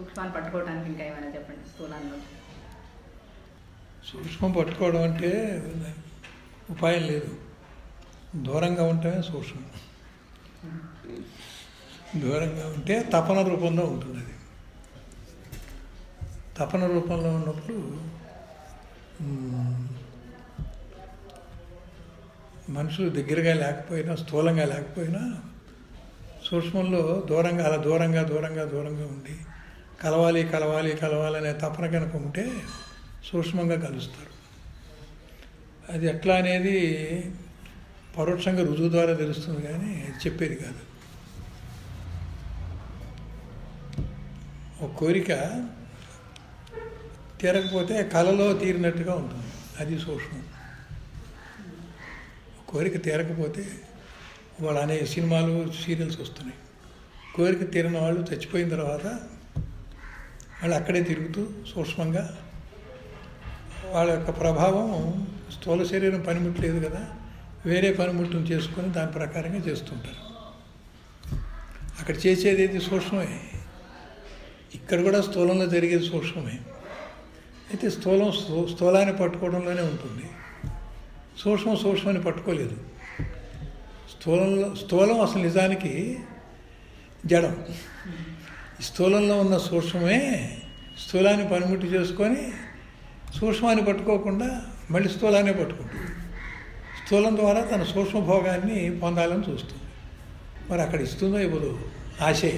సూక్ష్మాన్ని పట్టుకోవడానికి ఇంకా ఏమైనా చెప్పండి? స్థూలాన్ని సూక్ష్మం పట్టుకోవడం అంటే ఉపాయం లేదు. దూరంగా ఉండటమే సూక్ష్మం. దూరంగా ఉంటే తపన రూపంలో ఉంటుంది అది. తపన రూపంలో ఉన్నప్పుడు మనుషులు దగ్గరగా లేకపోయినా స్థూలంగా లేకపోయినా సూక్ష్మంలో దూరంగా అలా దూరంగా దూరంగా దూరంగా ఉండి కలవాలి కలవాలి కలవాలనే తపన కనుక ఉంటే సూక్ష్మంగా కలుస్తారు. అది ఎట్లా అనేది పరోక్షంగా రుజువు ద్వారా తెలుస్తుంది కానీ చెప్పేది కాదు. ఒక కోరిక తీరకపోతే కలలో తీరినట్టుగా ఉంటుంది. అది సూక్ష్మం. కోరిక తీరకపోతే వాళ్ళు అనేక సినిమాలు సీరియల్స్ వస్తున్నాయి. కోరిక తీరిన వాళ్ళు చచ్చిపోయిన తర్వాత వాళ్ళు అక్కడే తిరుగుతూ సూక్ష్మంగా వాళ్ళ యొక్క ప్రభావం స్థూల శరీరం పనిముట్లేదు కదా వేరే పనిముట్టును చేసుకొని దాని ప్రకారంగా చేస్తుంటారు. అక్కడ చేసేది ఏది సూక్ష్మమే. ఇక్కడ కూడా స్థూలంలో జరిగేది సూక్ష్మమే. అయితే స్థూలం స్థూ- స్థూలాన్ని పట్టుకోవడంలోనే ఉంటుంది. సూక్ష్మం సూక్ష్మాన్ని పట్టుకోలేదు. స్థూలంలో స్థూలం అసలు నిజానికి జడం. స్థూలంలో ఉన్న సూక్ష్మమే స్థూలాన్ని పనిముట్టి చేసుకొని సూక్ష్మాన్ని పట్టుకోకుండా మళ్ళీ స్థూలాన్ని పట్టుకుంటుంది. స్థూలం ద్వారా తన సూక్ష్మ భోగాన్ని పొందాలని చూస్తుంది. మరి అక్కడ ఇస్తుందో ఇవ్వదు ఆశే.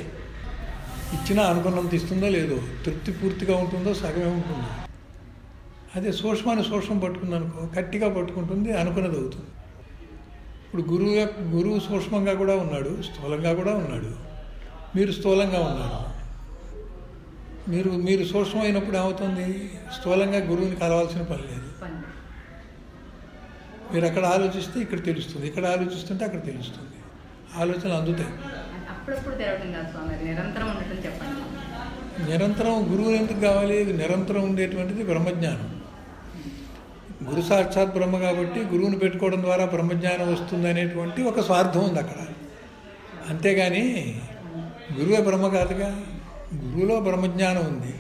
ఇచ్చినా అనుకున్నంత ఇస్తుందో లేదో తృప్తి పూర్తిగా ఉంటుందో సగమే ఉంటుందో. అదే సూక్ష్మాన్ని సూక్ష్మం పట్టుకుందనుకో గట్టిగా పట్టుకుంటుంది అనుకున్నది అవుతుంది. ఇప్పుడు గురువు యొక్క గురువు సూక్ష్మంగా కూడా ఉన్నాడు స్థూలంగా కూడా ఉన్నాడు. మీరు స్థూలంగా ఉన్నారు. మీరు మీరు సూక్ష్మమైనప్పుడు ఏమవుతుంది? స్థూలంగా గురువుని కలవాల్సిన పని లేదు. మీరు అక్కడ ఆలోచిస్తే ఇక్కడ తెలుస్తుంది. ఇక్కడ ఆలోచిస్తుంటే అక్కడ తెలుస్తుంది. ఆలోచనలు అందుతాయి. నిరంతరం గురువు ఎందుకు కావాలి? నిరంతరం ఉండేటువంటిది బ్రహ్మజ్ఞానం. గురు సాక్షాత్ బ్రహ్మ కాబట్టి గురువుని పెట్టుకోవడం ద్వారా బ్రహ్మజ్ఞానం వస్తుంది అనేటువంటి ఒక స్వార్థం ఉంది అక్కడ. అంతేగాని గురువే బ్రహ్మ కాదుగా. గురువులో బ్రహ్మజ్ఞానం ఉంది.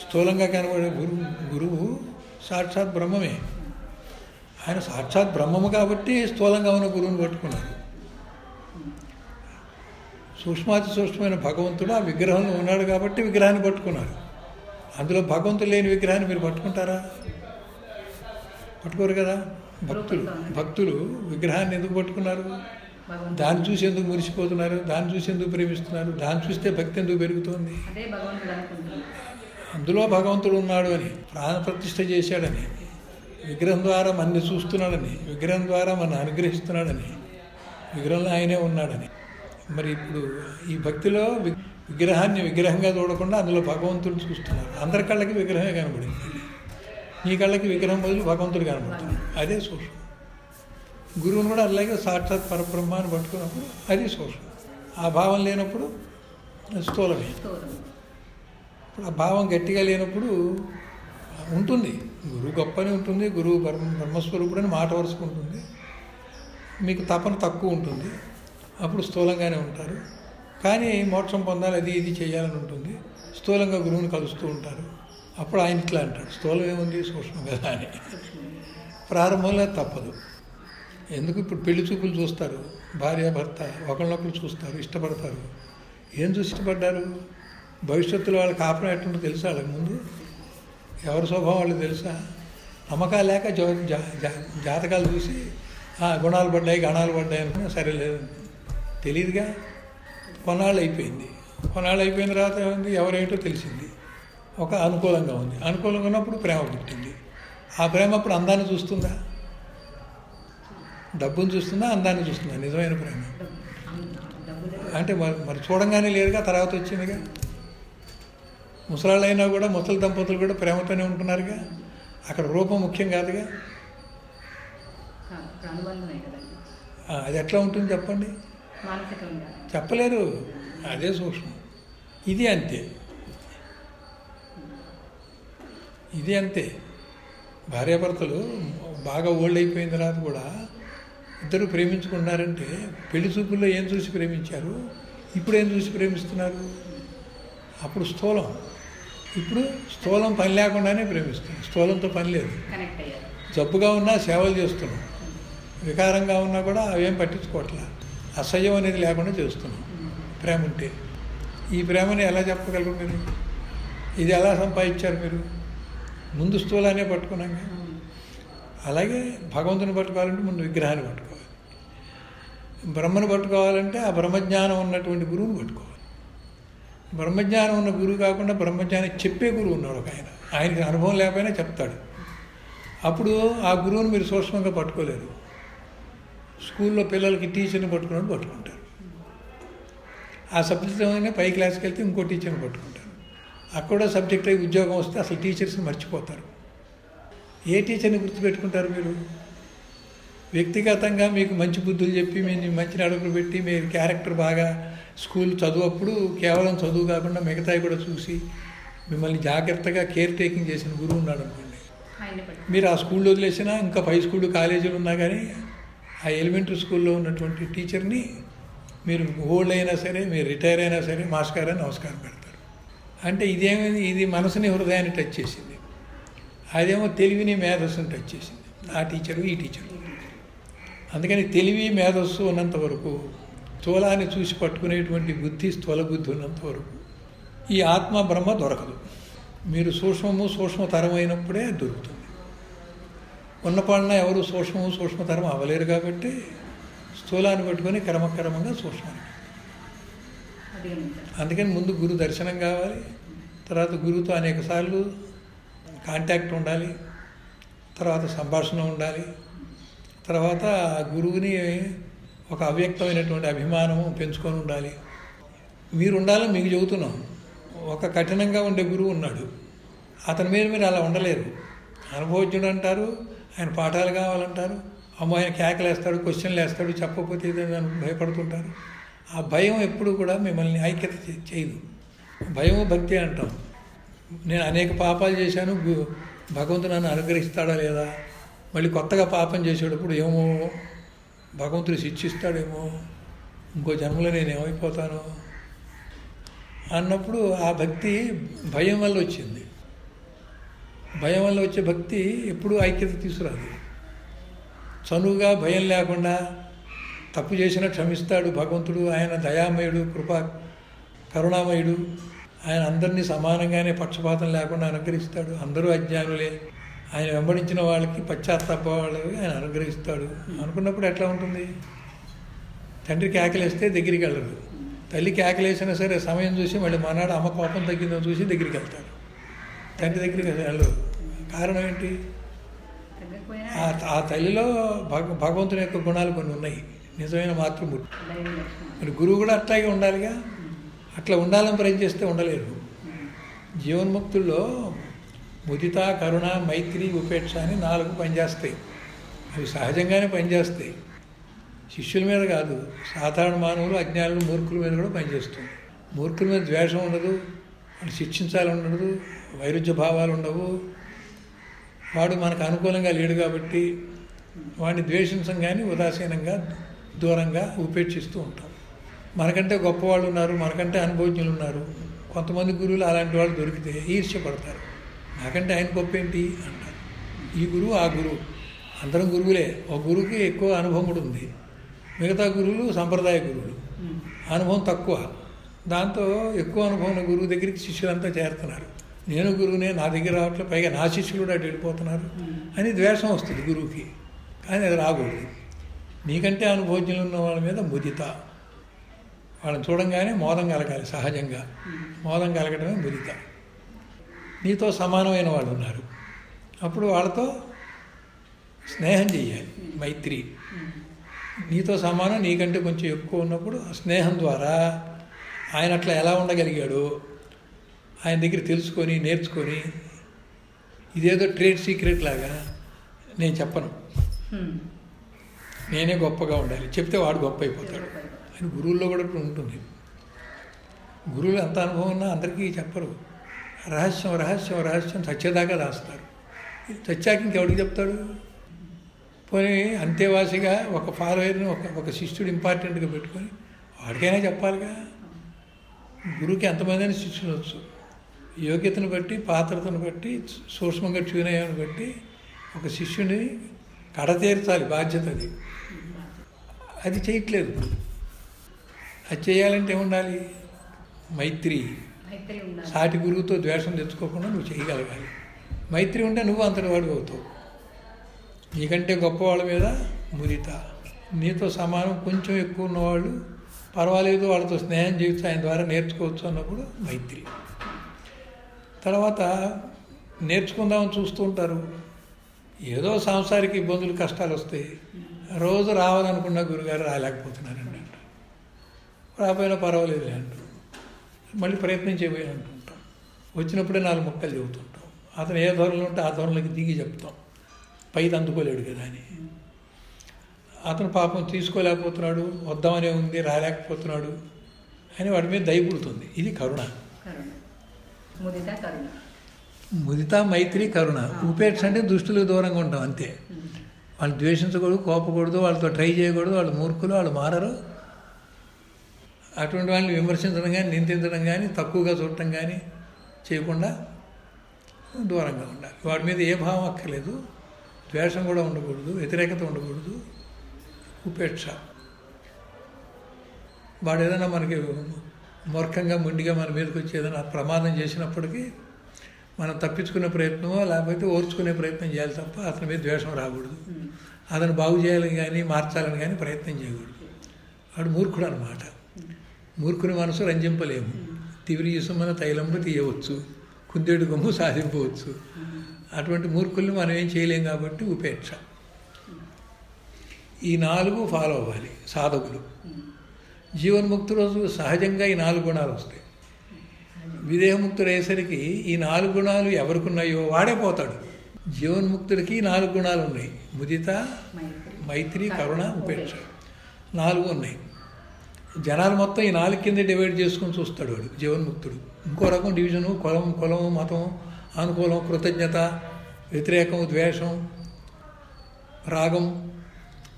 స్థూలంగా కనబడే గురువు గురువు సాక్షాత్ బ్రహ్మమే. ఆయన సాక్షాత్ బ్రహ్మము కాబట్టి స్థూలంగా ఉన్న గురువుని పట్టుకున్నారు సూక్ష్మాతి సూక్ష్మమైన భగవంతుడు ఆ విగ్రహంలో ఉన్నాడు కాబట్టి విగ్రహాన్ని పట్టుకున్నారు అందులో భగవంతుడు లేని విగ్రహాన్ని మీరు పట్టుకుంటారా? పట్టుకోరు కదా? భక్తులు భక్తులు విగ్రహాన్ని ఎందుకు పట్టుకున్నారు? దాన్ని చూసి ఎందుకు మురిసిపోతున్నారు? దాన్ని చూసి ఎందుకు ప్రేమిస్తున్నారు? దాన్ని చూస్తే భక్తి ఎందుకు పెరుగుతోంది? అందులో భగవంతుడు ఉన్నాడు అని ప్రాణ ప్రతిష్ఠ చేశాడని విగ్రహం ద్వారా మనని చూస్తున్నాడని విగ్రహం ద్వారా మన అనుగ్రహిస్తున్నాడని విగ్రహంలో ఆయనే ఉన్నాడని. మరి ఇప్పుడు ఈ భక్తిలో విగ్రహాన్ని విగ్రహంగా చూడకుండా అందులో భగవంతుడు చూస్తున్నారు. అందరి కళ్ళకి విగ్రహమే కనబడింది. నీ కళ్ళకి విగ్రహం బదులు భగవంతుడు కనబడుతున్నాడు. అదే సూక్ష్మం. గురువుని కూడా అలాగే సాక్షాత్ పరబ్రహ్మాన్ని పట్టుకున్నప్పుడు అది సూక్ష్మం ఆ భావం లేనప్పుడు స్థూలమే. ఇప్పుడు ఆ భావం గట్టిగా లేనప్పుడు ఉంటుంది. గురువు గొప్పని ఉంటుంది గురువు బ్రహ్మ బ్రహ్మస్వరూపుడు అని మాట వరుసుకుంటుంది మీకు తపన తక్కువ ఉంటుంది. అప్పుడు స్థూలంగానే ఉంటారు. కానీ మోక్షం పొందాలి అది ఇది చేయాలని ఉంటుంది. స్థూలంగా గురువుని కలుస్తూ ఉంటారు. అప్పుడు ఆయన ఇట్లా అంటాడు. స్థూలం ఏముంది? సూక్ష్మం కదా అని. ప్రారంభంలో తప్పదు. ఎందుకు ఇప్పుడు పెళ్ళి చూపులు చూస్తారు? భార్య భర్త ఒకళ్ళనొకరు చూస్తారు ఇష్టపడతారు. ఏం చూసి ఇష్టపడ్డారు? భవిష్యత్తులో వాళ్ళ కాపురం ఎట్టుందో తెలుసా వాళ్ళకి ముందు? ఎవరి స్వభావం వాళ్ళకి తెలుసా? నమ్మకాలు లేక జా జా- జాతకాలు చూసి గుణాలు పడ్డాయి గణాలు పడ్డాయి అనుకున్నా సరే లేదు. తెలియదుగా కొన్నాళ్ళు అయిపోయింది. కొన్నాళ్ళు అయిపోయిన తర్వాత ఏమైంది? ఎవరేంటో తెలిసింది. ఒక అనుకూలంగా ఉంది. అనుకూలంగా ఉన్నప్పుడు ప్రేమ పుట్టింది. ఆ ప్రేమ అప్పుడు అందాన్ని చూస్తుందా? డబ్బును చూస్తుందా అందాన్ని చూస్తుందా నిజమైన ప్రేమ అంటే మరి మరి చూడంగానే లేదుగా తర్వాత వచ్చిందిగా. ముసలాళ్ళు అయినా కూడా ముసలి దంపతులు కూడా ప్రేమతోనే ఉంటున్నారుగా. అక్కడ రూపం ముఖ్యం కాదుగా. అది ఎట్లా ఉంటుంది చెప్పండి? చెప్పలేరు. అదే సూక్ష్మం. ఇది అంతే. ఇది అంతే. భార్యాభర్తలు బాగా ఓల్డ్ అయిపోయిన తర్వాత కూడా ఇద్దరు ప్రేమించుకున్నారంటే పెళ్ళి చూపుల్లో ఏం చూసి ప్రేమించారు? ఇప్పుడు ఏం చూసి ప్రేమిస్తున్నారు? అప్పుడు స్థూలం. ఇప్పుడు స్థూలం పని లేకుండానే ప్రేమిస్తున్నాం స్థూలంతో పని లేదు. జబ్బుగా ఉన్నా సేవలు చేస్తున్నాం. వికారంగా ఉన్నా కూడా అవేం పట్టించుకోవట్లా. అసహ్యం అనేది లేకుండా చేస్తున్నాం. ప్రేమ ఉంటే. ఈ ప్రేమని ఎలా చెప్పగలరు మీరు? ఇది ఎలా సంపాదించారు మీరు? ముందు స్థూలాన్ని పట్టుకున్నాం. అలాగే భగవంతుని పట్టుకోవాలంటే ముందు విగ్రహాన్ని పట్టుకోవాలి. బ్రహ్మను పట్టుకోవాలంటే ఆ బ్రహ్మజ్ఞానం ఉన్నటువంటి గురువుని పట్టుకోవాలి. బ్రహ్మజ్ఞానం ఉన్న గురువు కాకుండా బ్రహ్మజ్ఞానం చెప్పే గురువు ఉన్నాడు ఒక ఆయన. ఆయనకి అనుభవం లేకపోయినా చెప్తాడు. అప్పుడు ఆ గురువుని మీరు సూక్ష్మంగా పట్టుకోలేరు. స్కూల్లో పిల్లలకి టీచర్ని పట్టుకున్నట్టు పట్టుకుంటారు. ఆ సబ్జెక్ట్ పై క్లాస్కి వెళ్తే ఇంకో టీచర్ని పట్టుకుంటారు. అక్కడ సబ్జెక్ట్ అయి ఉద్యోగం వస్తే అసలు టీచర్స్ని మర్చిపోతారు. ఏ టీచర్ని గుర్తుపెట్టుకుంటారు మీరు? వ్యక్తిగతంగా మీకు మంచి బుద్ధులు చెప్పి మీరు మంచి నడుపులు పెట్టి మీరు క్యారెక్టర్ బాగా స్కూల్ చదువు అప్పుడు కేవలం చదువు కాకుండా మిగతాయి కూడా చూసి మిమ్మల్ని జాగ్రత్తగా కేర్ టేకింగ్ చేసిన గురువు ఉన్నాడు అనుకోండి. మీరు ఆ స్కూల్లో వదిలేసినా ఇంకా పై స్కూల్ కాలేజీలు ఉన్నా కానీ ఆ ఎలిమెంటరీ స్కూల్లో ఉన్నటువంటి టీచర్ని మీరు ఓల్డ్ అయినా సరే మీరు రిటైర్ అయినా సరే అని నమస్కారం పెడతారు. అంటే ఇదేమైంది ఇది మనసుని హృదయాన్ని టచ్ చేసింది. అదేమో తెలివిని మేధస్సుని టచ్ చేసింది. ఆ టీచరు ఈ టీచరు అందుకని తెలివి మేధస్సు ఉన్నంత వరకు స్థూలాన్ని చూసి పట్టుకునేటువంటి బుద్ధి స్థూల బుద్ధి ఉన్నంత వరకు ఈ ఆత్మ బ్రహ్మ దొరకదు. మీరు సూక్ష్మము సూక్ష్మతరమైనప్పుడే అయినప్పుడే దొరుకుతుంది. ఉన్నపాలన ఎవరు సూక్ష్మము సూక్ష్మతరం అవ్వలేరు కాబట్టి స్థూలాన్ని పట్టుకొని క్రమక్రమంగా సూక్ష్మానికి అందుకని ముందు గురు దర్శనం కావాలి తర్వాత గురువుతో అనేక సార్లు కాంటాక్ట్ ఉండాలి తర్వాత సంభాషణ ఉండాలి తర్వాత ఆ గురువుని ఒక అవ్యక్తమైనటువంటి అభిమానము పెంచుకొని ఉండాలి. మీరు ఉండాలని మీకు చెబుతున్నాం. ఒక కఠినంగా ఉండే గురువు ఉన్నాడు. అతని మీద మీరు అలా ఉండలేరు. అనుభవజ్ఞుడు అంటారు ఆయన పాఠాలు కావాలంటారు అమ్మో ఆయన కేకలేస్తాడు క్వశ్చన్లు వేస్తాడు చెప్పకపోతే ఏదైనా భయపడుతుంటారు. ఆ భయం ఎప్పుడు కూడా మిమ్మల్ని ఐక్యత చేయదు. భయం భక్తి అంటాం. నేను అనేక పాపాలు చేశాను. భగవంతుడు నన్ను అనుగ్రహిస్తాడా లేదా? మళ్ళీ కొత్తగా పాపం చేసేటప్పుడు ఏమో భగవంతుడు శిక్షిస్తాడేమో ఇంకో జన్మలో నేను ఏమైపోతాను అన్నప్పుడు ఆ భక్తి భయం వల్ల వచ్చింది. భయం వల్ల వచ్చే భక్తి ఎప్పుడూ ఐక్యత తీసుకురాదు. చనువుగా భయం లేకుండా తప్పు చేసినా క్షమిస్తాడు భగవంతుడు ఆయన దయామయుడు కృపా కరుణామయుడు ఆయన అందరినీ సమానంగానే పక్షపాతం లేకుండా అనుగ్రహిస్తాడు. అందరూ అజ్ఞానులే. ఆయన వెంబడించిన వాళ్ళకి పశ్చాత్తాప వాళ్ళకి ఆయన అనుగ్రహిస్తాడు. అనుకున్నప్పుడు ఎట్లా ఉంటుంది? తండ్రి కేకలేస్తే దగ్గరికి వెళ్ళరు. తల్లి కేకలేసినా సరే సమయం చూసి మళ్ళీ మనాడు అమ్మ కోపం తగ్గిందో చూసి దగ్గరికి వెళ్తారు. తండ్రి దగ్గరికి వెళ్ళరు. కారణం ఏంటి? ఆ తల్లిలో భగ భగవంతుని యొక్క గుణాలు కొన్ని ఉన్నాయి. నిజమైన మాతృమూర్తి. మరి గురువు కూడా అట్లాగే ఉండాలిగా? అట్లా ఉండాలని ప్రయత్నిస్తే ఉండలేరు. జీవన్ముక్తుల్లో ముదిత కరుణ మైత్రి ఉపేక్ష అని నాలుగు పనిచేస్తాయి. అవి సహజంగానే పనిచేస్తాయి. శిష్యుల మీద కాదు సాధారణ మానవులు అజ్ఞానులు మూర్ఖుల మీద కూడా పనిచేస్తుంది. మూర్ఖుల మీద ద్వేషం ఉండదు వాళ్ళు శిక్షించాలి ఉండదు వైరుధ్య భావాలు ఉండవు. వాడు మనకు అనుకూలంగా లేడు కాబట్టి వాడిని ద్వేషించం కానీ ఉదాసీనంగా దూరంగా ఉపేక్షిస్తూ ఉంటాం. మనకంటే గొప్పవాళ్ళు ఉన్నారు మనకంటే అనుభవజ్ఞులు ఉన్నారు. కొంతమంది గురువులు అలాంటి వాళ్ళు దొరికితే ఈర్ష్యపడతారు. నాకంటే ఆయన గొప్ప ఏంటి అంటారు ఈ గురువు ఆ గురువు. అందరం గురువులే. ఒక గురువుకి ఎక్కువ అనుభవం కూడా ఉంది. మిగతా గురువులు సంప్రదాయ గురువులు. అనుభవం తక్కువ. దాంతో ఎక్కువ అనుభవం ఉన్న గురువు దగ్గరికి శిష్యులంతా చేరుతున్నారు. నేను గురువునే నా దగ్గర రావట్లే. పైగా నా శిష్యులు కూడా అటు వెళ్ళిపోతున్నారు. అని ద్వేషం వస్తుంది గురువుకి. కానీ అది రాకూడదు. నీకంటే అనుభవజ్ఞులు ఉన్న వాళ్ళ మీద ముదిత. వాళ్ళని చూడంగానే మోదం కలగాలి సహజంగా. మోదం కలగడమే ముదిత. నీతో సమానమైన వాళ్ళు ఉన్నారు. అప్పుడు వాళ్ళతో స్నేహం చేయాలి మైత్రి. నీతో సమానం నీకంటే కొంచెం ఎక్కువ ఉన్నప్పుడు ఆ స్నేహం ద్వారా ఆయన అట్లా ఎలా ఉండగలిగాడు ఆయన దగ్గర తెలుసుకొని నేర్చుకొని ఇదేదో ట్రేడ్ సీక్రెట్ లాగా నేను చెప్పను. నేనే గొప్పగా ఉండాలి. చెప్తే వాడు గొప్ప అయిపోతాడు అని గురువుల్లో కూడా ఉంటుంది. గురువులు ఎంత అనుభవం ఉన్నా అందరికీ చెప్పరు. రహస్యం రహస్యం రహస్యం చచ్చేదాకా దాస్తారు. చచ్చాక ఇంకెవడికి చెప్తాడు? పోనీ అంతేవాసిగా ఒక ఫాలోయర్ని ఒక ఒక శిష్యుడు ఇంపార్టెంట్గా పెట్టుకొని వాడికైనా చెప్పాలిగా? గురువుకి ఎంతమంది శిష్యులు వచ్చు. యోగ్యతను బట్టి పాత్రతను బట్టి సూక్ష్మంగా ట్యూన్ బట్టి ఒక శిష్యుని కడతీర్చాలి బాధ్యత అది. అది చేయట్లేదు. అది చేయాలంటే ఏముండాలి? మైత్రి. సాటి గురువుతో ద్వేషం తెచ్చుకోకుండా నువ్వు చేయగలగాలి. మైత్రి ఉంటే నువ్వు అంతటి వాడు అవుతావు. నీకంటే గొప్పవాళ్ళ మీద మురిత నీతో సమానం కొంచెం ఎక్కువ ఉన్నవాళ్ళు పర్వాలేదు వాళ్ళతో స్నేహం చేయొచ్చు ఆయన ద్వారా నేర్చుకోవచ్చు అన్నప్పుడు మైత్రి. తర్వాత నేర్చుకుందామని చూస్తూ ఉంటారు. ఏదో సాంసారిక ఇబ్బందులు కష్టాలు వస్తాయి. రోజు రావాలనుకున్న గురుగారు రాలేకపోతున్నారండి అంటారు. రాపోయినా పర్వాలేదు అంటారు. మళ్ళీ ప్రయత్నం చేయబోయి అంటుంటాం వచ్చినప్పుడే నాలుగు ముక్కలు చెబుతుంటాం. అతను ఏ ధోరణిలో ఉంటే ఆ ధోరణిలోకి దిగి చెప్తాం. పైకి అందుకోలేడు కదా అని. అతను పాపం తీసుకోలేకపోతున్నాడు వద్దామనే ఉంది రాలేకపోతున్నాడు అని వాడి మీద దయపుడుతుంది ఇది కరుణ. కరుణ. ముదిత కరుణ. ముదిత మైత్రి కరుణ. ఉపేక్ష అంటే దుష్టులకు దూరంగా ఉంటాం అంతే. వాళ్ళు ద్వేషించకూడదు కోపకూడదు వాళ్ళతో ట్రై చేయకూడదు వాళ్ళు మూర్ఖులు వాళ్ళు మారరు. అటువంటి వాళ్ళని విమర్శించడం కానీ నిందించడం కానీ తక్కువగా చూడటం కానీ చేయకుండా దూరంగా ఉండాలి. వాడి మీద ఏ భావం అక్కర్లేదు. ద్వేషం కూడా ఉండకూడదు వ్యతిరేకత ఉండకూడదు. ఉపేక్ష. వాడు ఏదైనా మనకి మూర్ఖంగా మొండిగా మన మీదకి వచ్చి ఏదైనా ప్రమాదం చేసినప్పటికీ మనం తప్పించుకునే ప్రయత్నమో లేకపోతే ఓర్చుకునే ప్రయత్నం చేయాలి తప్ప అతని మీద ద్వేషం రాకూడదు. అతను బాగు చేయాలని కానీ మార్చాలని కానీ ప్రయత్నం చేయకూడదు. వాడు మూర్ఖుడు అనమాట మూర్ఖుని మనసు రంజింపలేము. తివిరి ఇసుమన తైలంబు తీయవచ్చు. కుందేడు కొమ్ము సాధింపవచ్చు. అటువంటి మూర్ఖుల్ని మనం ఏం చేయలేం కాబట్టి ఉపేక్ష. ఈ నాలుగు ఫాలో అవ్వాలి సాధకులు. జీవన్ముక్తుడు సహజంగా ఈ నాలుగు గుణాలు వస్తాయి. విదేహముక్తుడు అయ్యేసరికి ఈ నాలుగు గుణాలు ఎవరికి ఉన్నాయో వాడే పోతాడు. జీవన్ముక్తుడికి నాలుగు గుణాలు ఉన్నాయి. ముదిత మైత్రి కరుణ ఉపేక్ష. నాలుగు ఉన్నాయి. జనాలు మొత్తం ఈ నాలుగు కింద డివైడ్ చేసుకొని చూస్తాడు వాడు జీవన్ముక్తుడు. ఇంకో రకం డివిజను కులం కులం మతం అనుకూలం కృతజ్ఞత వ్యతిరేకం ద్వేషం రాగం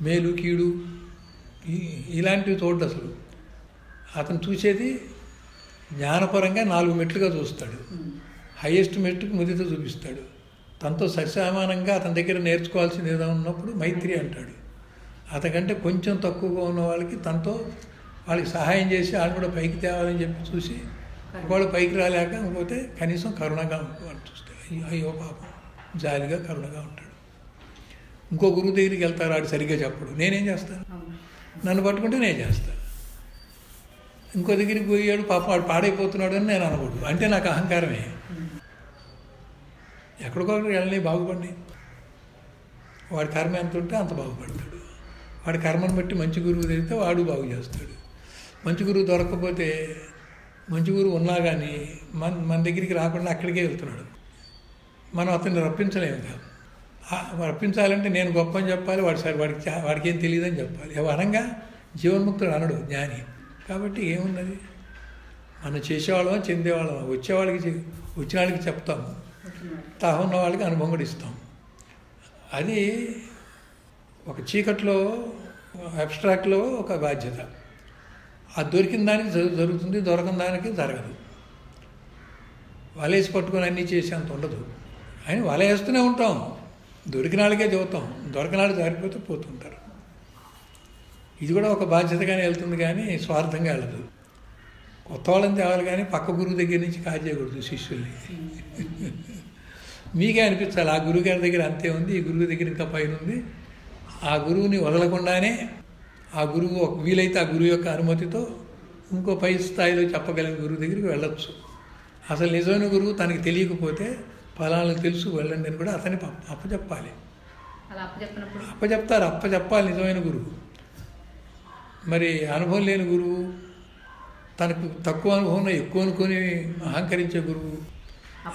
మేలు కీడు ఇలాంటివి చూడడు అసలు. అతను చూసేది జ్ఞానపరంగా నాలుగు మెట్లుగా చూస్తాడు. హైయెస్ట్ మెట్టుకు ముదిత చూపిస్తాడు. తనతో సరిసమానంగా అతని దగ్గర నేర్చుకోవాల్సింది ఏదో ఉన్నప్పుడు మైత్రి అంటాడు. అతకంటే కొంచెం తక్కువగా ఉన్న వాళ్ళకి తనతో వాళ్ళకి సహాయం చేసి వాళ్ళు కూడా పైకి తేవాలని చెప్పి చూసి వాళ్ళు పైకి రాలేక పోతే కనీసం కరుణగా వాళ్ళు చూస్తాడు. అయ్యో అయ్యో పాపం. జాలిగా కరుణగా ఉంటాడు. ఇంకో గురువు దగ్గరికి వెళ్తారు వాడు సరిగ్గా చెప్పడు. నేనేం చేస్తాను? నన్ను పట్టుకుంటే నేను చేస్తాను. ఇంకో దగ్గరికి పోయాడు పాప వాడు పాడైపోతున్నాడు అని నేను అనకూడదు. అంటే నాకు అహంకారమే. ఎక్కడికొక్కడికి వెళ్ళని బాగుపడి వాడి కర్మ ఎంత ఉంటే అంత బాగుపడతాడు. వాడి కర్మను బట్టి మంచి గురువు తెలిస్తే వాడు బాగు చేస్తాడు. మంచి గురువు దొరకకపోతే మంచి గురువు ఉన్నా కానీ మన మన దగ్గరికి రాకుండా అక్కడికే వెళ్తున్నాడు. మనం అతన్ని రప్పించలేము కాదు. రప్పించాలంటే నేను గొప్ప అని చెప్పాలి వాడు సార్ వాడికి వాడికి ఏం తెలియదని చెప్పాలి. అనగా జీవన్ముక్తుడు అనడు జ్ఞాని. కాబట్టి ఏమున్నది? మనం చేసేవాళ్ళమా చెందేవాళ్ళమా? వచ్చేవాళ్ళకి వచ్చిన వాళ్ళకి చెప్తాము తహ తాహ ఉన్న వాళ్ళకి అనుభవం కూడా ఇస్తాం. అది ఒక చీకట్లో అబ్స్ట్రాక్ట్లో ఒక బాధ్యత. ఆ దొరికిన దానికి జరుగుతుంది దొరకని దానికి జరగదు. వలేసి పట్టుకొని అన్నీ చేసేంత ఉండదు. అని వలేస్తూనే వేస్తూనే ఉంటాం. దొరికిన వాళ్ళకే చదువుతాం దొరికిన వాళ్ళు జారిపోతే పోతుంటారు. ఇది కూడా ఒక బాధ్యతగానే వెళ్తుంది కానీ స్వార్థంగా వెళ్ళదు. కొత్త వాళ్ళని తేవాలి కానీ పక్క గురువు దగ్గర నుంచి కాజేయకూడదు శిష్యుల్ని. మీకే అనిపించాలి ఆ గురువు గారి దగ్గర అంతే ఉంది ఈ గురువు దగ్గర ఇంకా పైన ఉంది. ఆ గురువుని వదలకుండానే ఆ గురువు ఒక- వీలైతే ఆ గురువు యొక్క అనుమతితో ఇంకో పై స్థాయిలో చెప్పగలిగిన గురువు దగ్గరికి వెళ్ళొచ్చు. అసలు నిజమైన గురువు తనకి తెలియకపోతే ఫలాలకు తెలుసు వెళ్ళండి అని కూడా అతని అప్పచెప్పాలి అప్పచెప్తారు అప్పచెప్పాలి నిజమైన గురువు. మరి అనుభవం లేని గురువు తనకు తక్కువ అనుభవం ఉన్న ఎక్కువ అనుకొని అహంకరించే గురువు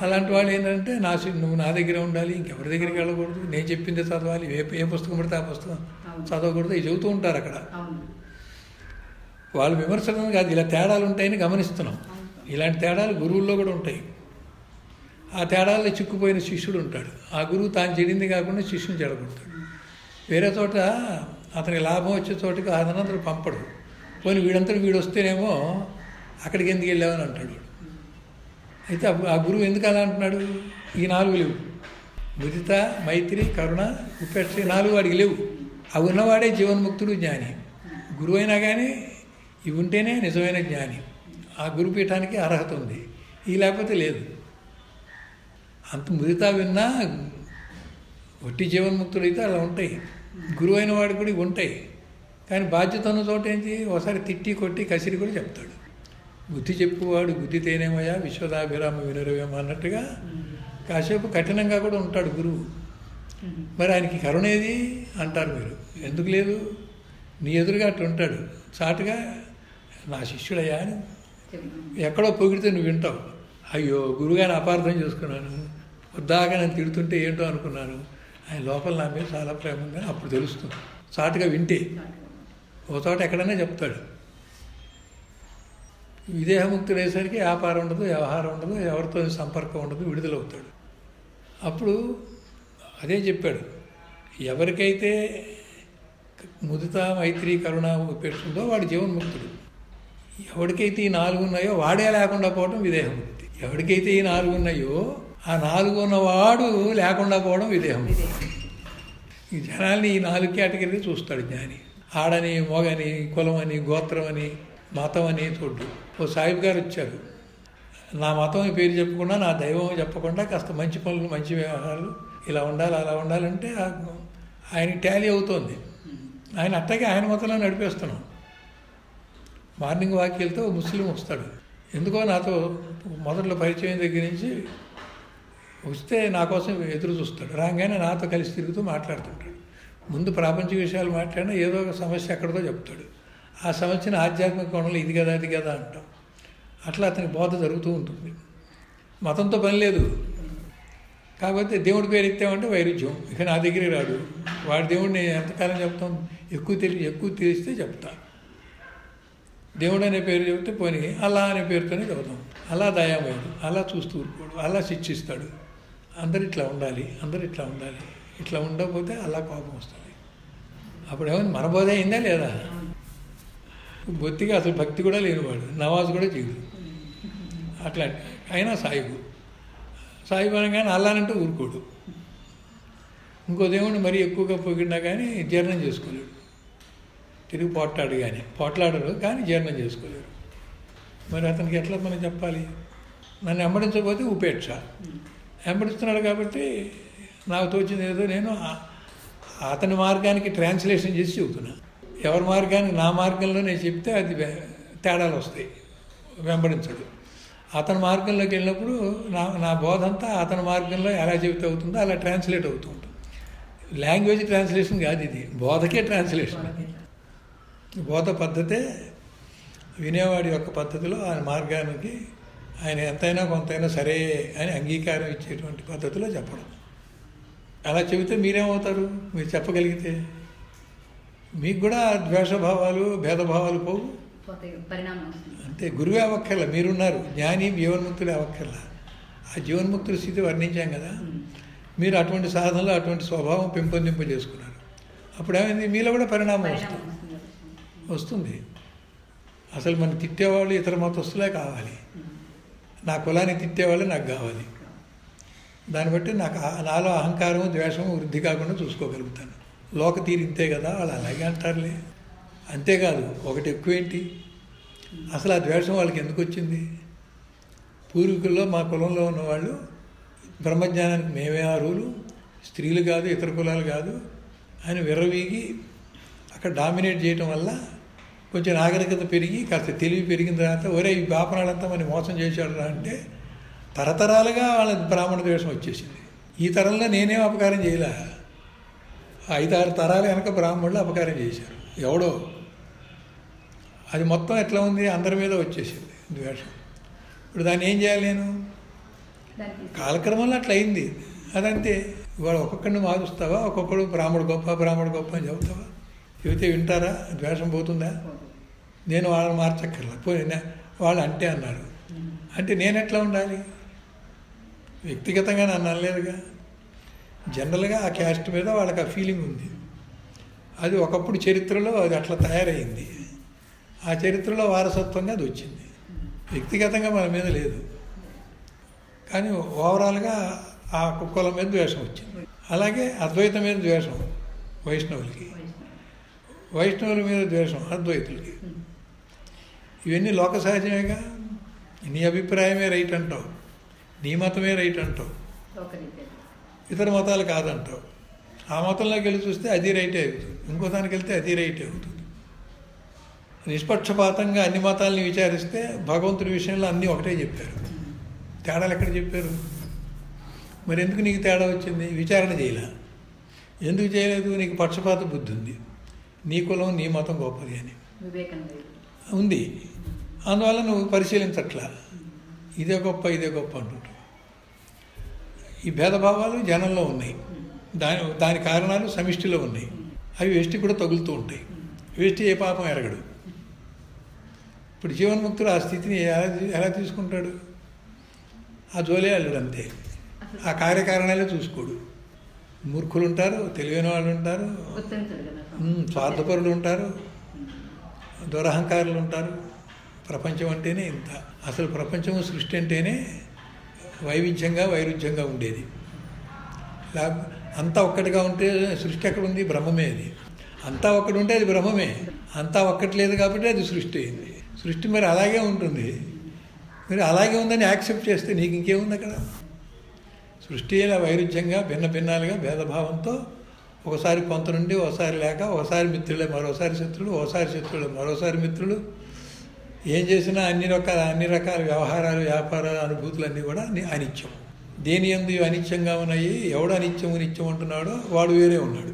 అలాంటి వాళ్ళు ఏంటంటే నా నువ్వు నా దగ్గర ఉండాలి ఇంకెవరి దగ్గరికి వెళ్ళకూడదు నేను చెప్పిందే చదవాలి ఏ ఏ పుస్తకం పడితే ఆ పుస్తకం. చదవకూడదు ఇవి చెబుతూ ఉంటారు అక్కడ. వాళ్ళు విమర్శనం కాదు ఇలా తేడాలు ఉంటాయని గమనిస్తున్నాం. ఇలాంటి తేడాలు గురువుల్లో కూడా ఉంటాయి. ఆ తేడాల్లో చిక్కుపోయిన శిష్యుడు ఉంటాడు. ఆ గురువు తాను చెడింది కాకుండా శిష్యుని చెడగొడతాడు. వేరే చోట అతనికి లాభం వచ్చే చోటుకి అతనంతడు పంపడు. పోనీ వీడంతటి వీడు వస్తేనేమో అక్కడికి ఎందుకు వెళ్ళావని అంటాడు. అయితే ఆ గురువు ఎందుకు అలా అంటున్నాడు? ఈ నాలుగు లేవు. ముదిత మైత్రి కరుణ ఉపేక్ష నాలుగు వాడికి లేవు. అవి ఉన్నవాడే జీవన్ముక్తుడు జ్ఞాని. గురువు అయినా కానీ ఇవి ఉంటేనే నిజమైన జ్ఞాని. ఆ గురుపీఠానికి అర్హత ఉంది. ఈ లేకపోతే లేదు. అంత మిగతా విన్నా ఒట్టి అయితే అలా ఉంటాయి. గురువు అయిన వాడు కూడా ఇవి ఉంటాయి. కానీ బాధ్యత ఉన్న చోట ఏంటి ఒకసారి తిట్టి కొట్టి కసిరి కూడా చెప్తాడు. బుద్ధి చెప్పువాడు బుద్ధి తేనేమయ్యా? విశ్వదాభిరామ వినురవేమ అన్నట్టుగా కాసేపు కఠినంగా కూడా ఉంటాడు గురువు. మరి ఆయనకి కరుణ ఏది? అంటారు మీరు ఎందుకు లేదు? నీ ఎదురుగా అట్టు ఉంటాడు. చాటుగా నా శిష్యుడయ్యా అని. ఎక్కడో పొగిడితే నువ్వు వింటావు. అయ్యో గురుగారిని అపార్థం చేసుకున్నాను. వద్దాక నేను తిడుతుంటే ఏంటో అనుకున్నాను. ఆయన లోపల నా మీద చాలా ప్రేమ ఉందని అప్పుడు తెలుస్తుంది. చాటుగా వింటే ఓ చోట ఎక్కడైనా చెప్తాడు. విదేహముక్తుడు అయ్యేసరికి వ్యాపారం ఉండదు వ్యవహారం ఉండదు ఎవరితో సంపర్కం ఉండదు విడుదలవుతాడు అప్పుడు అదే చెప్పాడు. ఎవరికైతే ముదిత మైత్రి కరుణ ఉపేక్షందో వాడు జీవన్ముక్తుడు. ఎవరికైతే ఈ నాలుగు ఉన్నాయో వాడే లేకుండా పోవడం విదేహముక్తి. ఎవరికైతే ఈ నాలుగు ఉన్నాయో ఆ నాలుగు ఉన్నవాడు లేకుండా పోవడం విదేహముక్తి. ఈ జనాల్ని ఈ నాలుగు కేటగిరీ చూస్తాడు జ్ఞాని. ఆడని మొగని కులమని గోత్రం అని మతం అని చూడ్డు. ఓ సాహిబ్ గారు వచ్చారు. నా మతం పేరు చెప్పకుండా నా దైవం చెప్పకుండా కాస్త మంచి పనులు మంచి వ్యవహారాలు ఇలా ఉండాలి అలా ఉండాలంటే ఆయన టాలీ అవుతోంది. ఆయన అట్టగే ఆయన మతంలో నడిపేస్తున్నాం. మార్నింగ్ వాక్యాలతో ముస్లిం వస్తాడు. ఎందుకో నాతో మొదట్లో పరిచయం దగ్గర నుంచి వస్తే నా కోసం ఎదురు చూస్తాడు. రాగానే నాతో కలిసి తిరుగుతూ మాట్లాడుతుంటాడు. ముందు ప్రాపంచిక విషయాలు మాట్లాడినా ఏదో ఒక సమస్య ఎక్కడితో చెప్తాడు. ఆ సమస్యను ఆధ్యాత్మిక కోణంలో ఇది కదా అది కదా అంటాం. అట్లా అతని బోధ జరుగుతూ ఉంటుంది. మతంతో పని లేదు. కాకపోతే దేవుడి పేరు ఎత్తామంటే వైరుధ్యం. ఇక నా దగ్గరే రాడు. వాడి దేవుడిని ఎంతకాలం చెప్తాం? ఎక్కువ తెలియ ఎక్కువ తెలిస్తే చెప్తా. దేవుడు అనే పేరు చెబితే పోనీ అల్లా అనే పేరుతోనే చెబుతాం. అలా దయామయుడు అలా చూస్తూ ఊరుకోడు అలా శిక్షిస్తాడు. అందరు ఇట్లా ఉండాలి అందరు ఇట్లా ఉండాలి. ఇట్లా ఉండకపోతే అలా కోపం వస్తుంది. అప్పుడు ఏమైంది మన బోధ అయిందా లేదా? బొత్తిగా అసలు భక్తి కూడా లేనివాడు. నవాజ్ కూడా చేయడు. అట్లా అయినా సాయిబు సాయిబాలం కానీ అల్లానంటే ఊరుకోడు. ఇంకో దేవుడిని మరీ ఎక్కువగా పొగిడినా కానీ జీర్ణం చేసుకోలేడు. తిరిగి పోట్లాడు కానీ పోట్లాడరు కానీ జీర్ణం చేసుకోలేరు మరి అతనికి ఎట్లా మనం చెప్పాలి? నన్ను వెంబడించకపోతే ఉపేక్ష. వెంబడిస్తున్నాడు కాబట్టి నాకు తోచింది ఏదో నేను అతని మార్గానికి ట్రాన్స్లేషన్ చేసి చెబుతున్నా. ఎవరి మార్గానికి నా మార్గంలో నేను చెప్తే అది తేడాలు వస్తాయి. వెంబడించడు. అతని మార్గంలోకి వెళ్ళినప్పుడు నా నా బోధ అంతా అతని మార్గంలో ఎలా చెబితే అవుతుందో అలా ట్రాన్స్లేట్ అవుతూ ఉంటుంది. లాంగ్వేజ్ ట్రాన్స్లేషన్ కాదు ఇది. బోధకే ట్రాన్స్లేషన్ బోధ పద్ధతే వినేవాడి యొక్క పద్ధతిలో ఆయన మార్గానికి ఆయన ఎంతైనా కొంతైనా సరే అని అంగీకారం ఇచ్చేటువంటి పద్ధతిలో చెప్పడం. అలా చెబితే మీరేమవుతారు? మీరు చెప్పగలిగితే. మీకు కూడా ద్వేషభావాలు భేదభావాలు పోవు. పరిణామం అంతే గురువే అవక్కర్ల మీరున్నారు జ్ఞాని జీవన్ముక్తులే అవక్కర్ల. ఆ జీవన్ముక్తుల స్థితి వర్ణించాం కదా. మీరు అటువంటి సాధనలో అటువంటి స్వభావం పెంపొందింపజేసుకున్నారు అప్పుడు ఏమైంది మీలో కూడా పరిణామం వస్తుంది. వస్తుంది అసలు మనం తిట్టేవాళ్ళు ఇతర మతస్థులే కావాలి. నా కులాన్ని తిట్టేవాళ్ళు నాకు కావాలి. దాన్ని బట్టి నాకు ఆ- నాలో అహంకారం ద్వేషం వృద్ధి కాకుండా చూసుకోగలుగుతాను. లోక తీరు ఇంతే కదా వాళ్ళు అలాగే అంటారులే. అంతేకాదు ఒకటి ఎక్కువేంటి? అసలు ఆ ద్వేషం వాళ్ళకి ఎందుకు వచ్చింది? పూర్వీకుల్లో మా కులంలో ఉన్నవాళ్ళు బ్రహ్మజ్ఞానానికి మేమే అర్హులు స్త్రీలు కాదు ఇతర కులాలు కాదు అని విర్రవీగి అక్కడ డామినేట్ చేయటం వల్ల కొంచెం నాగరికత పెరిగి కాస్త తెలివి పెరిగిన తర్వాత ఒరే ఈ బాపనాలంతా మనం మోసం చేశాడు రా అంటే తరతరాలుగా వాళ్ళ బ్రాహ్మణ ద్వేషం వచ్చేసింది. ఈ తరంలో నేనేం అపకారం చేయలే? ఐదారు తరాలు వెనక బ్రాహ్మణులు అపకారం చేశారు. ఎవడో అది మొత్తం ఎట్లా ఉంది? అందరి మీద వచ్చేసింది ద్వేషం. ఇప్పుడు దాన్ని ఏం చేయాలి నేను? కాలక్రమంలో అట్లా అయింది. అదంతే. ఇవాళ ఒక్కొక్కడిని మారుస్తావా? ఒక్కొక్కడు బ్రాహ్మడు గొప్ప బ్రాహ్మడు గొప్ప అని చెబుతావా? చెబితే వింటారా? ద్వేషం పోతుందా? నేను వాళ్ళని మార్చక్కర్లా. పోయినా వాళ్ళు అంటే అన్నారు. అంటే నేను ఎట్లా ఉండాలి? వ్యక్తిగతంగా నన్ను అనలేదుగా. జనరల్గా ఆ క్యాస్ట్ మీద వాళ్ళకి ఆ ఫీలింగ్ ఉంది. అది ఒకప్పుడు చరిత్రలో అది అట్లా తయారైంది. ఆ చరిత్రలో వారసత్వంగా అది వచ్చింది. వ్యక్తిగతంగా మన మీద లేదు. కానీ ఓవరాల్గా ఆ కుక్కల మీద ద్వేషం వచ్చింది. అలాగే అద్వైతం మీద ద్వేషం వైష్ణవులకి. వైష్ణవుల మీద ద్వేషం అద్వైతులకి. ఇవన్నీ లోక సహజమేగా? నీ అభిప్రాయమే రైట్ అంటావు. నీ మతమే రైట్ అంటావు. ఇతర మతాలు కాదంటావు. ఆ మతంలోకి వెళ్ళి చూస్తే అది రైటే అవుతుంది. ఇంకో దానికి వెళ్తే అది రైట్ అవుతుంది. నిష్పక్షపాతంగా అన్ని మతాలని విచారిస్తే భగవంతుడి విషయంలో అన్నీ ఒకటే చెప్పారు. తేడాలు ఎక్కడ చెప్పారు? మరి ఎందుకు నీకు తేడా వచ్చింది? విచారణ చేయలే. ఎందుకు చేయలేదు? నీకు పక్షపాత బుద్ధి ఉంది. నీ కులం నీ మతం గొప్పది అని. ఉంది. అందువల్ల నువ్వు పరిశీలించట్లా. ఇదే గొప్ప ఇదే గొప్ప అంటుంటావు. ఈ భేదభావాలు జనంలో ఉన్నాయి. దాని దాని కారణాలు సమిష్టిలో ఉన్నాయి. అవి వెష్టి కూడా తగులుతూ ఉంటాయి. వెష్టి ఏ పాపం ఎరగడు. ఇప్పుడు జీవన్ముక్తుడు ఆ స్థితిని ఎలా ఎలా తీసుకుంటాడు? ఆ జోలే అల్లుడు అంతే. ఆ కార్యకారణాలే చూసుకోడు. మూర్ఖులు ఉంటారు తెలివైన వాళ్ళు ఉంటారు స్వార్థపరులు ఉంటారు దురహంకారులు ఉంటారు ప్రపంచం అంటేనే ఇంత. అసలు ప్రపంచం సృష్టి అంటేనే వైవిధ్యంగా వైరుధ్యంగా ఉండేది. అంతా ఒక్కటిగా ఉంటే సృష్టి ఎక్కడ ఉంది బ్రహ్మమే అది. అంతా ఒక్కటి ఉంటే అది బ్రహ్మమే. అంతా ఒక్కటి లేదు కాబట్టి అది సృష్టి అయింది. సృష్టి మరి అలాగే ఉంటుంది. మరి అలాగే ఉందని యాక్సెప్ట్ చేస్తే నీకు ఇంకేముంది అక్కడ? సృష్టి ఇలా వైరుధ్యంగా భిన్న భిన్నాలుగా భేదభావంతో ఒకసారి కొంత నుండి ఒకసారి లేక ఒకసారి మిత్రులే మరోసారి శత్రులు ఒకసారి శత్రులు మరోసారి మిత్రులు. ఏం చేసినా అన్ని రకాల అన్ని రకాల వ్యవహారాలు వ్యాపారాలు అనుభూతులన్నీ కూడా అనిత్యం. దేని ఎందు అనిత్యంగా ఉన్నాయి ఎవడు అనిత్యము నిత్యం అంటున్నాడో వాడు వేరే ఉన్నాడు.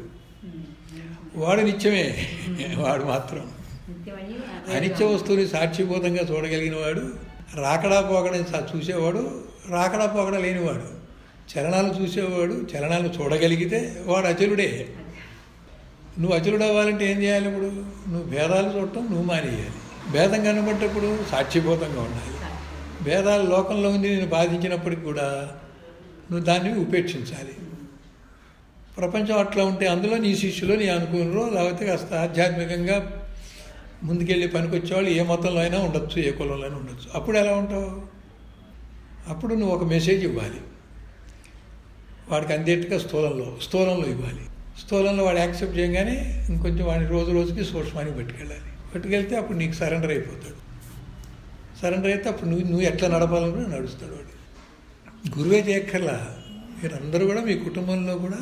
వాడు నిత్యమే వాడు మాత్రం. అనిత్య వస్తువుని సాక్షిభూతంగా చూడగలిగిన వాడు రాకడా పోకడ చూసేవాడు రాకడా పోకడ లేనివాడు. చలనాలు చూసేవాడు చలనాలు చూడగలిగితే వాడు అచలుడే. నువ్వు అచలుడు అవ్వాలంటే ఏం చేయాలి ఇప్పుడు? నువ్వు భేదాలు చూడటం నువ్వు మానేయాలి. భేదం కనబడ్డప్పుడు సాక్షిభూతంగా ఉండాలి. భేదాలు లోకంలో ఉంది నేను బాధించినప్పటికి కూడా నువ్వు దాన్ని ఉపేక్షించాలి. ప్రపంచం అట్లా ఉంటే అందులో నీ శిష్యులు నీ అనుకూలంలో లేకపోతే కాస్త ఆధ్యాత్మికంగా ముందుకెళ్ళి పనికొచ్చేవాళ్ళు ఏ మతంలో అయినా ఉండొచ్చు ఏ కులంలో అయినా ఉండొచ్చు. అప్పుడు ఎలా ఉంటావు? అప్పుడు నువ్వు ఒక మెసేజ్ ఇవ్వాలి. వాడికి అందేట్టుగా స్థూలంలో స్థూలంలో ఇవ్వాలి. స్థూలంలో వాడు యాక్సెప్ట్ చేయగానే ఇంకొంచెం వాడిని రోజు రోజుకి సూక్ష్మానికి పట్టుకెళ్ళాలి. పట్టుకెళ్తే అప్పుడు నీకు సరెండర్ అయిపోతాడు. సరెండర్ అయితే అప్పుడు నువ్వు నువ్వు ఎట్లా నడపాలని నడుస్తాడు వాడు. గురువే చేయక్కర్లా. మీరందరూ కూడా మీ కుటుంబంలో కూడా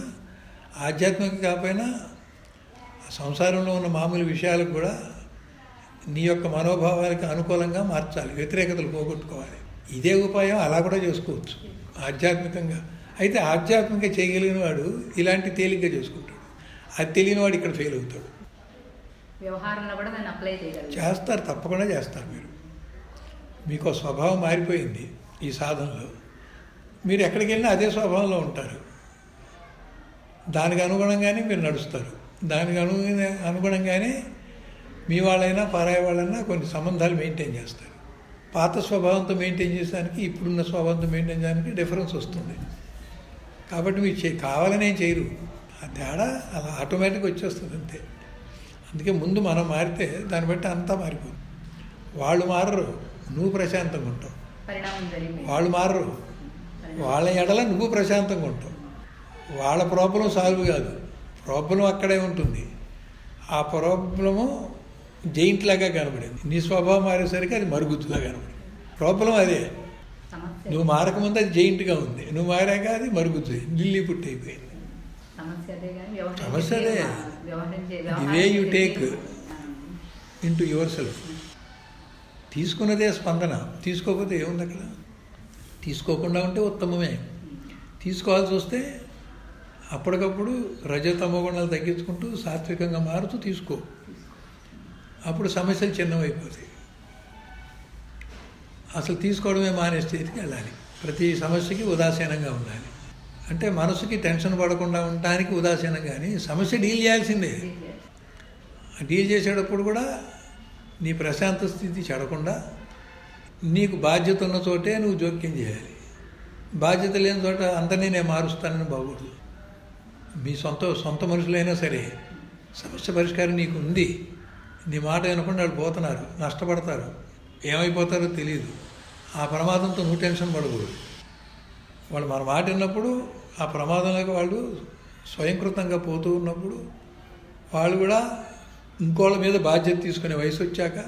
ఆధ్యాత్మిక కాకపోయినా సంసారంలో ఉన్న మామూలు విషయాలకు కూడా నీ యొక్క మనోభావాలకు అనుకూలంగా మార్చాలి వ్యతిరేకతలు పోగొట్టుకోవాలి. ఇదే ఉపాయం అలా కూడా చేసుకోవచ్చు ఆధ్యాత్మికంగా. అయితే ఆధ్యాత్మికంగా చేయగలిగిన వాడు ఇలాంటి తేలిగ్గా చేసుకుంటాడు. అది తెలియని వాడు ఇక్కడ ఫెయిల్ అవుతాడు. చేస్తారు తప్పకుండా చేస్తారు మీరు. మీకు స్వభావం మారిపోయింది ఈ సాధనలో. మీరు ఎక్కడికి వెళ్ళినా అదే స్వభావంలో ఉంటారు. దానికి అనుగుణంగానే మీరు నడుస్తారు. దానికి అను అనుగుణంగానే మీ వాళ్ళైనా పరాయి వాళ్ళైనా కొన్ని సంబంధాలు మెయింటైన్ చేస్తారు. పాత స్వభావంతో మెయింటైన్ చేసేదానికి ఇప్పుడున్న స్వభావంతో మెయింటైన్ చేయడానికి డిఫరెన్స్ వస్తుంది. కాబట్టి మీరు చే కావాలని చేయరు. ఆ తేడా అలా ఆటోమేటిక్గా వచ్చేస్తుంది అంతే. అందుకే ముందు మనం మారితే దాన్ని బట్టి అంతా మారిపోతుంది. వాళ్ళు మారరు నువ్వు ప్రశాంతంగా ఉంటావు. వాళ్ళు మారరు వాళ్ళ ఎడల నువ్వు ప్రశాంతంగా ఉంటావు. వాళ్ళ ప్రాబ్లం సాల్వ్ కాదు. ప్రాబ్లం అక్కడే ఉంటుంది. ఆ ప్రాబ్లము జైంట్ లాగా కనబడింది. నీ స్వభావం మారేసరికి అది మరుగుతులా కనబడింది. ప్రాబ్లం అదే. నువ్వు మారకముందు అది జైంట్గా ఉంది. నువ్వు మారాక అది మరుగుతుంది. లిల్లీ పుట్టి అయిపోయింది సమస్య అదే. వ్యవహరించే The way you take into yourself తీసుకున్నదే స్పందన. తీసుకోకపోతే ఏముంది అక్కడ? తీసుకోకుండా ఉంటే ఉత్తమమే. తీసుకోవాల్సి వస్తే అప్పటికప్పుడు రజతమ గుణాలు తగ్గించుకుంటూ సాత్వికంగా మారుతూ తీసుకో. అప్పుడు సమస్యలు చిన్నవైపోతాయి అసలు తీసుకోవడమే మానే స్థితికి వెళ్ళాలి. ప్రతి సమస్యకి ఉదాసీనంగా ఉండాలి. అంటే మనసుకి టెన్షన్ పడకుండా ఉండటానికి ఉదాసీనం కానీ సమస్య డీల్ చేయాల్సిందే. డీల్ చేసేటప్పుడు కూడా నీ ప్రశాంత స్థితి చెడకుండా నీకు బాధ్యత ఉన్న చోటే నువ్వు జోక్యం చేయాలి. బాధ్యత లేని చోట అందరినీ నేను మారుస్తానని బాగూడదు మీ సొంత సొంత మనుషులైనా సరే సమస్య పరిష్కారం నీకు ఉంది నీ మాట వినకుండా వాళ్ళు పోతున్నారు నష్టపడతారు. ఏమైపోతారో తెలియదు ఆ ప్రమాదంతో నువ్వు టెన్షన్ పడకూడదు. వాళ్ళు మన మాట విన్నప్పుడు ఆ ప్రమాదంలోకి వాళ్ళు స్వయంకృతంగా పోతూ ఉన్నప్పుడు వాళ్ళు కూడా ఇంకోళ్ళ మీద బాధ్యత తీసుకునే వయసు వచ్చాక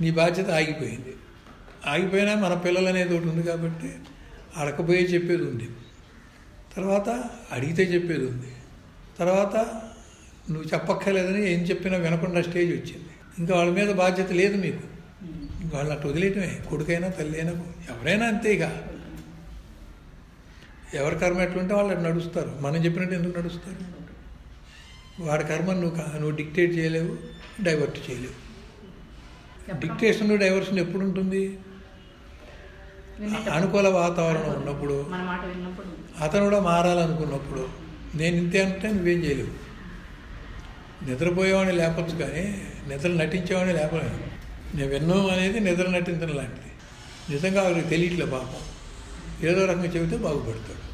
నీ బాధ్యత ఆగిపోయింది. ఆగిపోయినా మన పిల్లలు అనేది ఒకటి ఉంది కాబట్టి అడకపోయి చెప్పేది ఉంది. తర్వాత అడిగితే చెప్పేది ఉంది. తర్వాత నువ్వు చెప్పక్కర్లేదని ఏం చెప్పినా వినకుండా స్టేజ్ వచ్చింది. ఇంకా వాళ్ళ మీద బాధ్యత లేదు మీకు. ఇంక వాళ్ళని అట్టు వదిలేయటమే. కొడుకైనా తల్లి అయినా ఎవరైనా అంతే ఇక ఎవరి కర్మ ఎట్లుంటే వాళ్ళు అటు నడుస్తారు. మనం చెప్పినట్టు ఎందుకు నడుస్తారు? వాడి కర్మ నువ్వు నువ్వు డిక్టేట్ చేయలేవు డైవర్ట్ చేయలేవు. డిక్టేషన్ డైవర్షన్ ఎప్పుడు ఉంటుంది. అనుకూల వాతావరణం ఉన్నప్పుడు. అతను కూడా మారాలనుకున్నప్పుడు. నేను ఇంతే అంటే నువ్వేం చేయలేవు. నిద్రపోయేవాడిని లేపచ్చు కానీ నిద్ర నటించేవాడిని లేపలేను నేను విన్నాం అనేది నిద్ర నటించడం లాంటిది. నిజంగా వాళ్ళకి తెలియట్లే పాపం. ఏదో రకంగా చెబితే బాగుపడతాడు.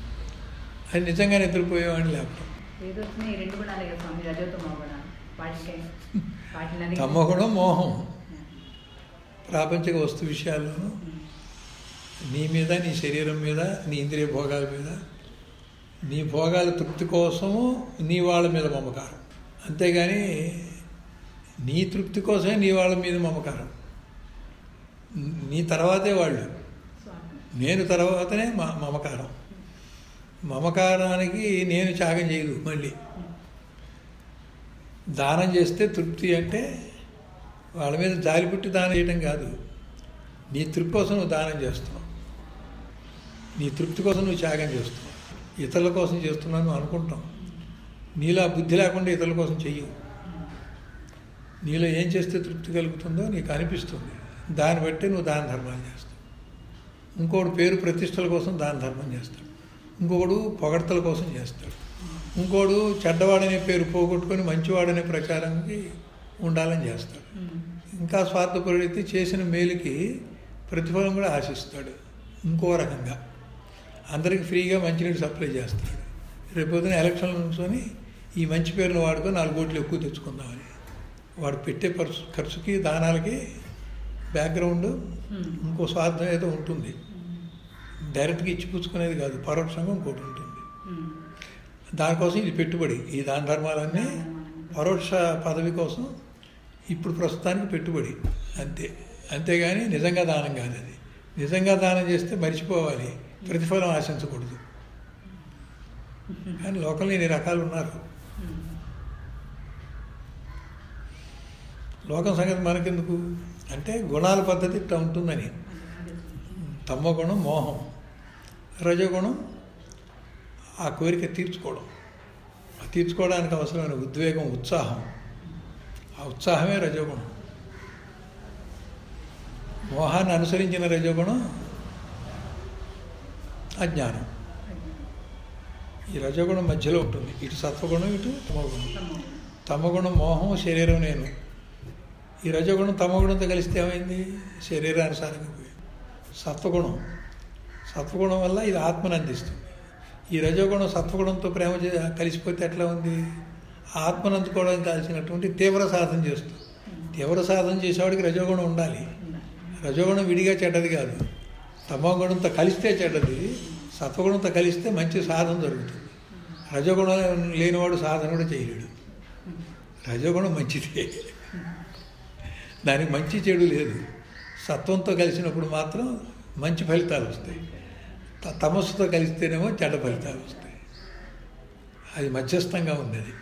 అది నిజంగా నిద్రపోయేవాడిని లేపడం కూడా తమ్మగుణం మోహం. ప్రాపంచిక వస్తు విషయాల్లోనూ నీ మీద నీ శరీరం మీద నీ ఇంద్రియ భోగాల మీద నీ భోగాల తృప్తి కోసము నీ వాళ్ళ మీద మమకారం. అంతేగాని నీ తృప్తి కోసమే నీ వాళ్ళ మీద మమకారం. నీ తర్వాతే వాళ్ళు. నేను తర్వాతనే మమకారం. మమకారానికి నేను త్యాగం చేయదు మళ్ళీ. దానం చేస్తే తృప్తి అంటే వాళ్ళ మీద జాలి పుట్టి దానం చేయడం కాదు. నీ తృప్తి కోసం నువ్వు దానం చేస్తున్నావు. నీ తృప్తి కోసం నువ్వు త్యాగం చేస్తున్నావు. ఇతరుల కోసం చేస్తున్నావు అనుకుంటాం. నీలో బుద్ధి లేకుండా ఇతరుల కోసం చెయ్యవు నీలో ఏం చేస్తే తృప్తి కలుగుతుందో నీకు అనిపిస్తుంది. దాన్ని బట్టి నువ్వు దాన ధర్మాలు చేస్తావు. ఇంకోడు పేరు ప్రతిష్టల కోసం దాన ధర్మం చేస్తాడు. ఇంకొకడు పొగడ్తల కోసం చేస్తాడు. ఇంకోడు చెడ్డవాడనే పేరు పోగొట్టుకొని మంచివాడనే ప్రచారానికి ఉండాలని చేస్తాడు. ఇంకా స్వార్థపరుడైతే చేసిన మేలుకి ప్రతిఫలం కూడా ఆశిస్తాడు. ఇంకో రకంగా. అందరికి ఫ్రీగా మంచినీళ్ళు సప్లై చేస్తాడు. రేపొద్దున ఎలక్షన్లు నుంచొని ఈ మంచి పేరును వాడుకొని నాలుగు కోట్లు ఎక్కువ తెచ్చుకుందామని. వాడు పెట్టే ఖర్చు ఖర్చుకి దానాలకి బ్యాక్గ్రౌండ్ ఇంకో స్వార్థం ఏదో ఉంటుంది. డైరెక్ట్గా ఇచ్చి పుచ్చుకునేది కాదు పరోక్షంగా ఇంకోటి ఉంటుంది. దానికోసం ఇది పెట్టుబడి. ఈ దాన ధర్మాలన్నీ పరోక్ష పదవి కోసం ఇప్పుడు ప్రస్తుతానికి పెట్టుబడి. అంతే. అంతేగాని నిజంగా దానం కాదు అది. నిజంగా దానం చేస్తే మర్చిపోవాలి. ప్రతిఫలం ఆశించకూడదు. కానీ లోకంలో ఇన్ని రకాలు ఉన్నారు. లోకం సంగతి మనకెందుకు? అంటే గుణాల పద్ధతి ఇట్లా ఉంటుందని తమ గుణం మోహం. రజగుణం ఆ కోరిక తీర్చుకోవడం. ఆ తీర్చుకోవడానికి అవసరమైన ఉద్వేగం ఉత్సాహం. ఆ ఉత్సాహమే రజోగుణం మోహాన్ని అనుసరించిన రజోగుణం అజ్ఞానం. ఈ రజోగుణం మధ్యలో ఉంటుంది. ఇటు సత్వగుణం ఇటు తమగుణం. తమగుణం మోహం శరీరం నేను. ఈ రజగుణం తమగుణంతో కలిస్తే ఏమైంది? శరీరానుసారంగా పోయింది. సత్వగుణం. సత్వగుణం వల్ల ఇది ఆత్మను అందిస్తుంది ఈ రజోగుణం సత్వగుణంతో ప్రేమ చే- కలిసిపోతే ఎట్లా ఉంది? ఆత్మను అందుకోవడానికి కావాల్సినటువంటి తీవ్ర సాధన చేస్తుంది. తీవ్ర సాధన చేసేవాడికి రజోగుణం ఉండాలి. రజోగుణం విడిగా చెడ్డది కాదు. తమోగుణంతో కలిస్తే చెడ్డది. సత్వగుణంతో కలిస్తే మంచి సాధన జరుగుతుంది. రజోగుణం లేనివాడు సాధన కూడా చేయలేడు. రజోగుణం మంచిదే. దానికి మంచి చెడు లేదు. సత్వంతో కలిసినప్పుడు మాత్రం మంచి ఫలితాలు వస్తాయి. తమస్సుతో కలిస్తేనేమో చెడ్డ ఫలితాలు వస్తాయి. అది మధ్యస్థంగా ఉంది అది.